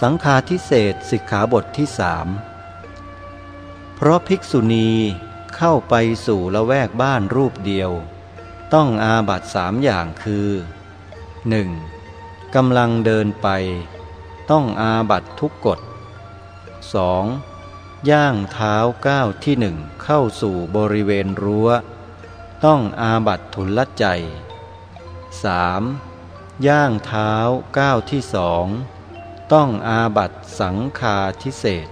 สังฆาทิเศษสิกขาบทที่สามเพราะภิกษุณีเข้าไปสู่ละแวกบ้านรูปเดียว ต้องอาบัตสามอย่างคือ 1. กำลังเดินไป ต้องอาบัตทุกกฎ 2. ย่างเท้าก้าวที่หนึ่งเข้าสู่บริเวณรั้ว ต้องอาบัตทุลใจ 3. ย่างเท้าก้าวที่สอง ต้องอาบัตสังคาทิเศษ